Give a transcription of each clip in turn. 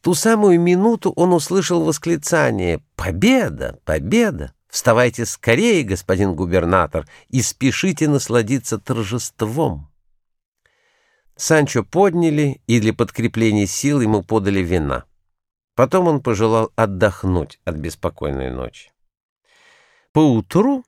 Ту самую минуту он услышал восклицание «Победа! Победа!» Вставайте скорее, господин губернатор, и спешите насладиться торжеством. Санчо подняли, и для подкрепления сил ему подали вина. Потом он пожелал отдохнуть от беспокойной ночи. Поутру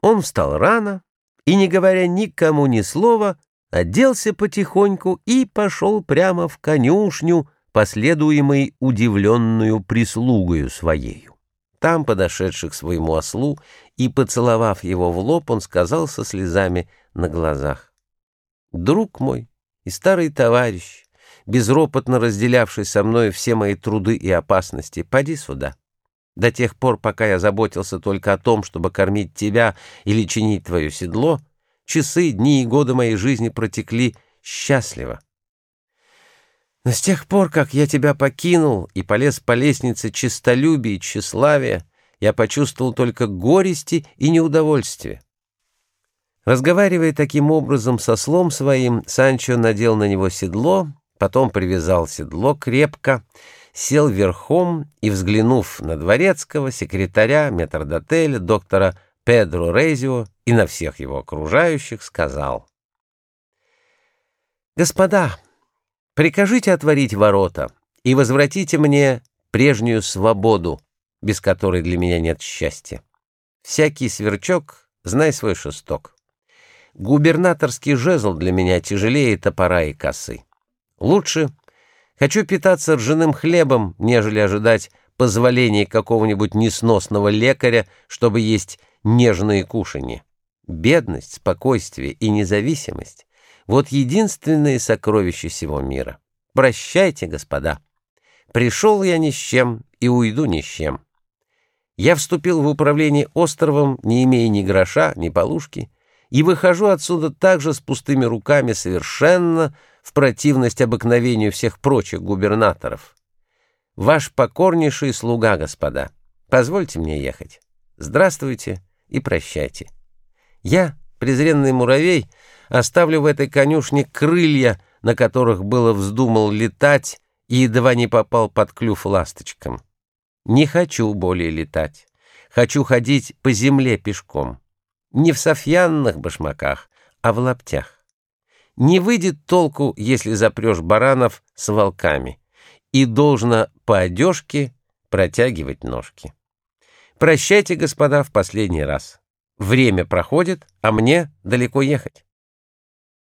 он встал рано и, не говоря никому ни слова, оделся потихоньку и пошел прямо в конюшню, последуемый удивленную прислугою своею. Там, подошедший к своему ослу и поцеловав его в лоб, он сказал со слезами на глазах. «Друг мой и старый товарищ, безропотно разделявший со мной все мои труды и опасности, поди сюда. До тех пор, пока я заботился только о том, чтобы кормить тебя или чинить твое седло, часы, дни и годы моей жизни протекли счастливо. Но с тех пор, как я тебя покинул и полез по лестнице честолюбия и тщеславия, я почувствовал только горести и неудовольствие. Разговаривая таким образом со слом своим, Санчо надел на него седло, потом привязал седло крепко, сел верхом и, взглянув на дворецкого, секретаря, метрдотеля, доктора Педро Резио и на всех его окружающих, сказал. «Господа, Прикажите отворить ворота и возвратите мне прежнюю свободу, без которой для меня нет счастья. Всякий сверчок, знай свой шесток. Губернаторский жезл для меня тяжелее топора и косы. Лучше хочу питаться ржаным хлебом, нежели ожидать позволения какого-нибудь несносного лекаря, чтобы есть нежные кушанья. Бедность, спокойствие и независимость вот единственное сокровище всего мира. Прощайте, господа. Пришел я ни с чем и уйду ни с чем. Я вступил в управление островом, не имея ни гроша, ни полушки, и выхожу отсюда также с пустыми руками совершенно в противность обыкновению всех прочих губернаторов. Ваш покорнейший слуга, господа, позвольте мне ехать. Здравствуйте и прощайте. Я, презренный муравей, оставлю в этой конюшне крылья, на которых было вздумал летать и едва не попал под клюв ласточкам. Не хочу более летать. Хочу ходить по земле пешком. Не в софьянных башмаках, а в лаптях. Не выйдет толку, если запрешь баранов с волками, и должно по одежке протягивать ножки. Прощайте, господа, в последний раз. Время проходит, а мне далеко ехать.